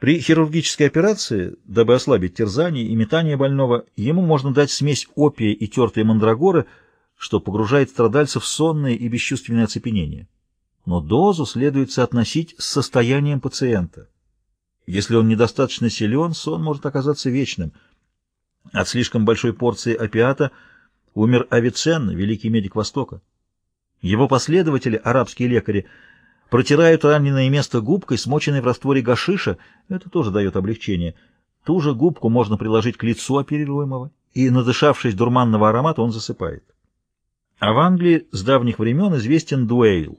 При хирургической операции, дабы ослабить терзание и метание больного, ему можно дать смесь опия и тертой мандрагоры, что погружает страдальца в сонное и бесчувственное оцепенение. Но дозу следует соотносить с состоянием пациента. Если он недостаточно силен, сон может оказаться вечным. От слишком большой порции опиата умер Авиценна, великий медик Востока. Его последователи, арабские лекари, Протирают раненое место губкой, смоченной в растворе гашиша. Это тоже дает облегчение. Ту же губку можно приложить к лицу оперируемого, и, надышавшись дурманного аромата, он засыпает. А в Англии с давних времен известен дуэйл.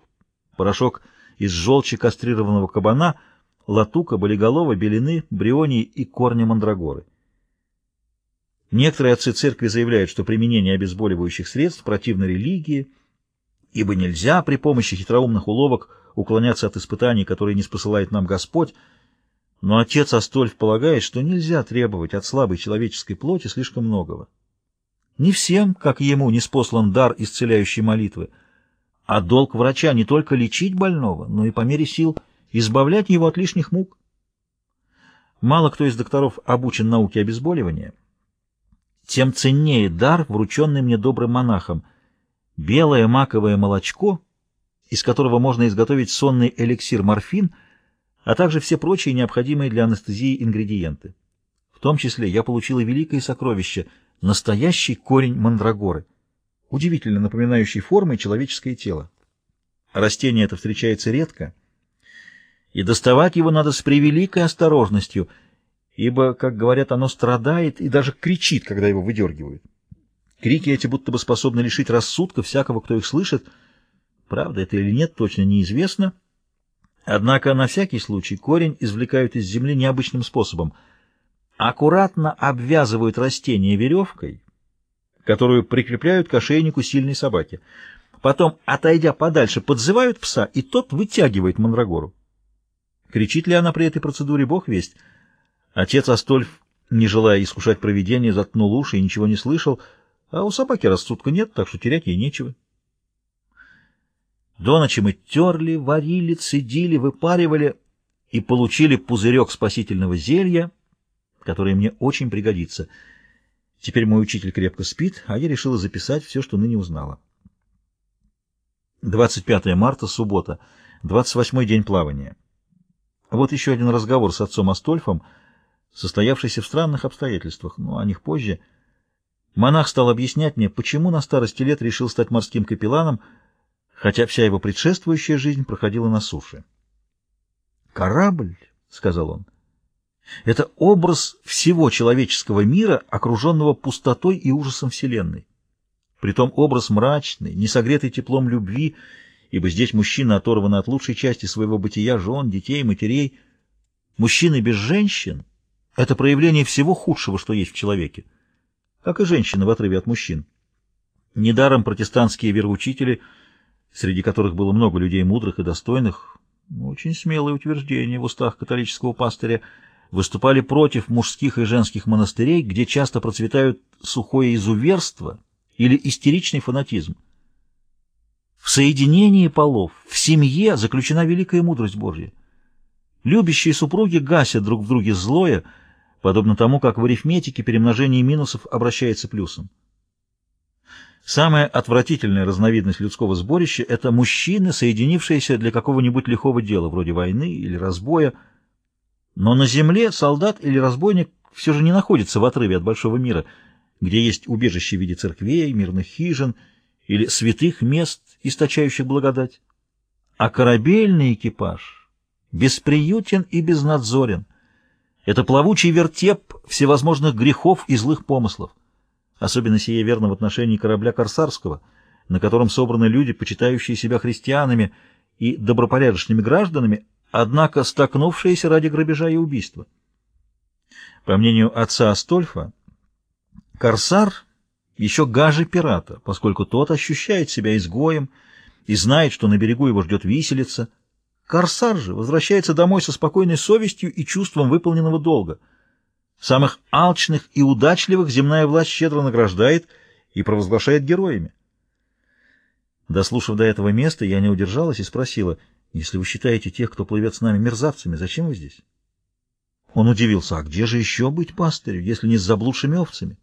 Порошок из желчи кастрированного кабана, латука, болиголова, белины, брионии и корня мандрагоры. Некоторые отцы церкви заявляют, что применение обезболивающих средств противно религии, ибо нельзя при помощи хитроумных уловок уклоняться от испытаний, которые не спосылает нам Господь, но отец Астольф полагает, что нельзя требовать от слабой человеческой плоти слишком многого. Не всем, как ему, не спослан дар исцеляющей молитвы, а долг врача не только лечить больного, но и по мере сил избавлять его от лишних мук. Мало кто из докторов обучен науке обезболивания, тем ценнее дар, врученный мне добрым монахом. Белое маковое молочко — из которого можно изготовить сонный эликсир морфин, а также все прочие необходимые для анестезии ингредиенты. В том числе я получила великое сокровище — настоящий корень мандрагоры, удивительно напоминающий формой человеческое тело. Растение это встречается редко, и доставать его надо с превеликой осторожностью, ибо, как говорят, оно страдает и даже кричит, когда его выдергивают. Крики эти будто бы способны лишить рассудка всякого, кто их слышит — Правда это или нет, точно неизвестно. Однако на всякий случай корень извлекают из земли необычным способом. Аккуратно обвязывают растение веревкой, которую прикрепляют к ошейнику сильной собаки. Потом, отойдя подальше, подзывают пса, и тот вытягивает мандрагору. Кричит ли она при этой процедуре, бог весть. Отец Астольф, не желая искушать провидение, заткнул уши и ничего не слышал, а у собаки рассудка нет, так что терять ей нечего. До ночи мы терли, варили, цедили, выпаривали и получили пузырек спасительного зелья, которое мне очень пригодится. Теперь мой учитель крепко спит, а я решила записать все, что ныне узнала. 25 марта, суббота, 28 день плавания. Вот еще один разговор с отцом Астольфом, состоявшийся в странных обстоятельствах, но о них позже. Монах стал объяснять мне, почему на старости лет решил стать морским капелланом, хотя вся его предшествующая жизнь проходила на суше. «Корабль», — сказал он, — «это образ всего человеческого мира, окруженного пустотой и ужасом Вселенной. Притом образ мрачный, не согретый теплом любви, ибо здесь мужчина оторван от лучшей части своего бытия, жен, детей, матерей. Мужчины без женщин — это проявление всего худшего, что есть в человеке, как и женщины в отрыве от мужчин. Недаром протестантские вероучители — среди которых было много людей мудрых и достойных, очень смелые утверждения в устах католического пастыря, выступали против мужских и женских монастырей, где часто процветают сухое изуверство или истеричный фанатизм. В соединении полов, в семье заключена великая мудрость Божья. Любящие супруги гасят друг в друге злое, подобно тому, как в арифметике перемножение минусов обращается плюсом. Самая отвратительная разновидность людского сборища — это мужчины, соединившиеся для какого-нибудь лихого дела, вроде войны или разбоя. Но на земле солдат или разбойник все же не находится в отрыве от большого мира, где есть убежище в виде церквей, мирных хижин или святых мест, источающих благодать. А корабельный экипаж бесприютен и безнадзорен. Это плавучий вертеп всевозможных грехов и злых помыслов. Особенно сие верно в отношении корабля «Корсарского», на котором собраны люди, почитающие себя христианами и добропорядочными гражданами, однако столкнувшиеся ради грабежа и убийства. По мнению отца Астольфа, «Корсар» еще гаже пирата, поскольку тот ощущает себя изгоем и знает, что на берегу его ждет виселица. «Корсар» же возвращается домой со спокойной совестью и чувством выполненного долга – Самых алчных и удачливых земная власть щедро награждает и провозглашает героями. Дослушав до этого места, я не удержалась и спросила, если вы считаете тех, кто плывет с нами, мерзавцами, зачем вы здесь? Он удивился, а где же еще быть пастырю, если не с заблудшими овцами?